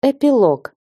Эпилог.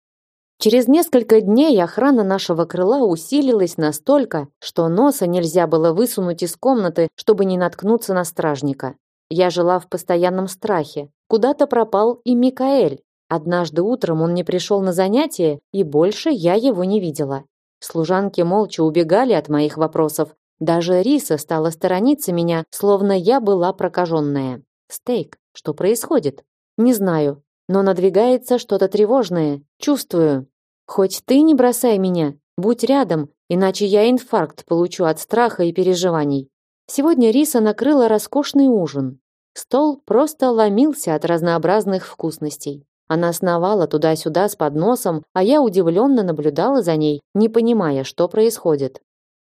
Через несколько дней охрана нашего крыла усилилась настолько, что носа нельзя было высунуть из комнаты, чтобы не наткнуться на стражника. Я жила в постоянном страхе. Куда-то пропал и Микаэль. Однажды утром он не пришел на занятие, и больше я его не видела. Служанки молча убегали от моих вопросов. Даже Риса стала сторониться меня, словно я была прокаженная. Стейк, что происходит? Не знаю, но надвигается что-то тревожное. Чувствую. Хоть ты не бросай меня, будь рядом, иначе я инфаркт получу от страха и переживаний. Сегодня Риса накрыла роскошный ужин. Стол просто ломился от разнообразных вкусностей. Она сновала туда-сюда с подносом, а я удивленно наблюдала за ней, не понимая, что происходит.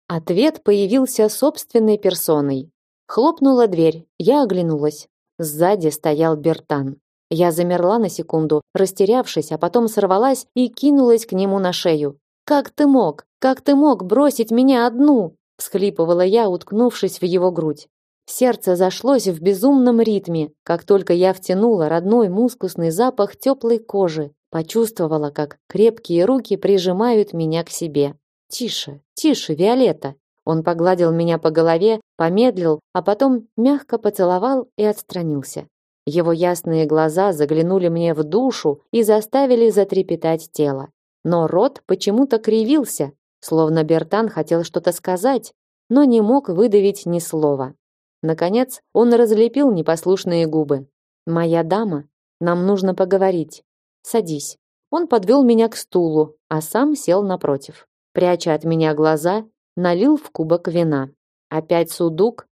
Ответ появился собственной персоной. Хлопнула дверь, я оглянулась. Сзади стоял Бертан. Я замерла на секунду, растерявшись, а потом сорвалась и кинулась к нему на шею. «Как ты мог? Как ты мог бросить меня одну?» всхлипывала я, уткнувшись в его грудь. Сердце зашлось в безумном ритме, как только я втянула родной мускусный запах теплой кожи, почувствовала, как крепкие руки прижимают меня к себе. «Тише, тише, Виолетта!» Он погладил меня по голове, помедлил, а потом мягко поцеловал и отстранился. Его ясные глаза заглянули мне в душу и заставили затрепетать тело. Но рот почему-то кривился, словно Бертан хотел что-то сказать, но не мог выдавить ни слова. Наконец, он разлепил непослушные губы. «Моя дама, нам нужно поговорить. Садись». Он подвел меня к стулу, а сам сел напротив. Пряча от меня глаза, налил в кубок вина. Опять судук?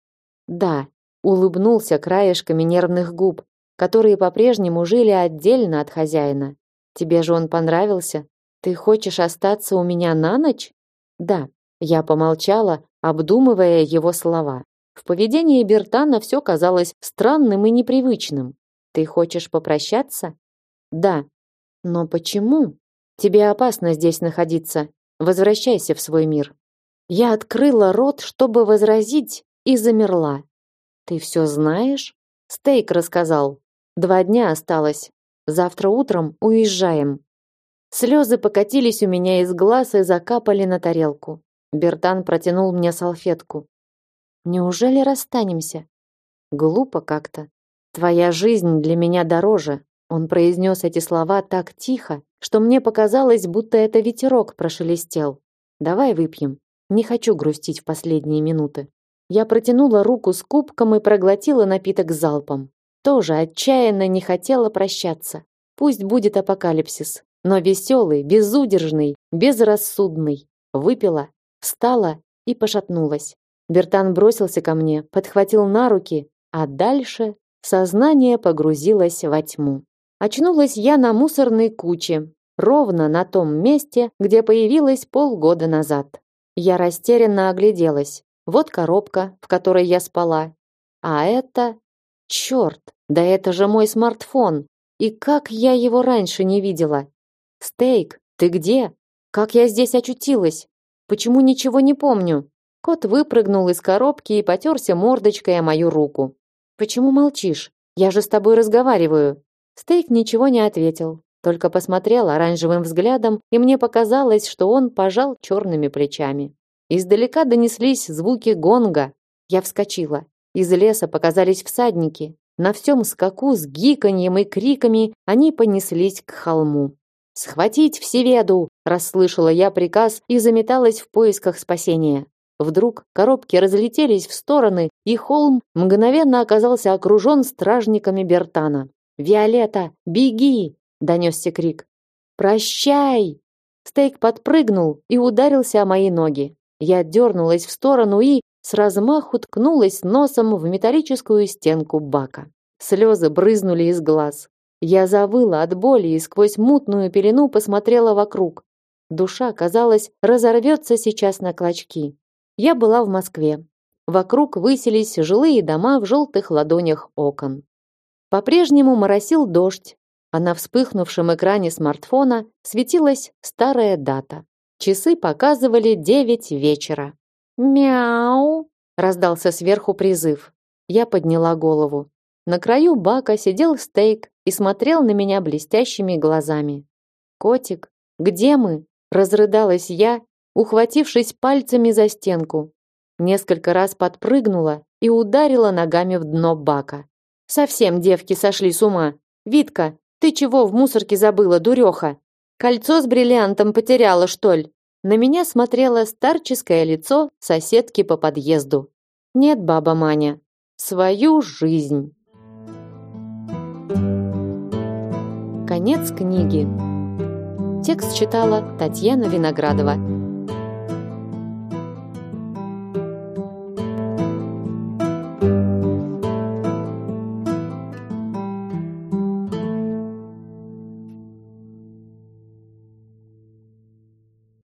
Да, улыбнулся краешками нервных губ, которые по-прежнему жили отдельно от хозяина. Тебе же он понравился? Ты хочешь остаться у меня на ночь? Да, я помолчала, обдумывая его слова. В поведении Бертана все казалось странным и непривычным. Ты хочешь попрощаться? Да. Но почему? Тебе опасно здесь находиться. Возвращайся в свой мир. Я открыла рот, чтобы возразить, и замерла. Ты все знаешь? Стейк рассказал. Два дня осталось. Завтра утром уезжаем. Слезы покатились у меня из глаз и закапали на тарелку. Бертан протянул мне салфетку. Неужели расстанемся? Глупо как-то. Твоя жизнь для меня дороже. Он произнес эти слова так тихо, что мне показалось, будто это ветерок прошелестел. Давай выпьем. Не хочу грустить в последние минуты. Я протянула руку с кубком и проглотила напиток залпом. Тоже отчаянно не хотела прощаться. Пусть будет апокалипсис, но веселый, безудержный, безрассудный. Выпила, встала и пошатнулась. Бертан бросился ко мне, подхватил на руки, а дальше сознание погрузилось во тьму. Очнулась я на мусорной куче, ровно на том месте, где появилась полгода назад. Я растерянно огляделась. Вот коробка, в которой я спала. А это... Черт, да это же мой смартфон. И как я его раньше не видела? Стейк, ты где? Как я здесь очутилась? Почему ничего не помню? Кот выпрыгнул из коробки и потерся мордочкой о мою руку. Почему молчишь? Я же с тобой разговариваю. Стейк ничего не ответил, только посмотрел оранжевым взглядом, и мне показалось, что он пожал черными плечами. Издалека донеслись звуки гонга. Я вскочила. Из леса показались всадники. На всем скаку с гиканьем и криками они понеслись к холму. «Схватить Всеведу!» – расслышала я приказ и заметалась в поисках спасения. Вдруг коробки разлетелись в стороны, и холм мгновенно оказался окружен стражниками Бертана. «Виолетта, беги!» – донесся крик. «Прощай!» Стейк подпрыгнул и ударился о мои ноги. Я дернулась в сторону и с размаху ткнулась носом в металлическую стенку бака. Слезы брызнули из глаз. Я завыла от боли и сквозь мутную пелену посмотрела вокруг. Душа, казалось, разорвется сейчас на клочки. Я была в Москве. Вокруг высились жилые дома в желтых ладонях окон. По-прежнему моросил дождь, а на вспыхнувшем экране смартфона светилась старая дата. Часы показывали девять вечера. «Мяу!» – раздался сверху призыв. Я подняла голову. На краю бака сидел стейк и смотрел на меня блестящими глазами. Котик, где мы? Разрыдалась я, ухватившись пальцами за стенку. Несколько раз подпрыгнула и ударила ногами в дно бака. Совсем девки сошли с ума. Витка, ты чего в мусорке забыла, дуреха? Кольцо с бриллиантом потеряла, что ли? На меня смотрело старческое лицо соседки по подъезду. Нет, баба Маня, свою жизнь. Конец книги. Текст читала Татьяна Виноградова.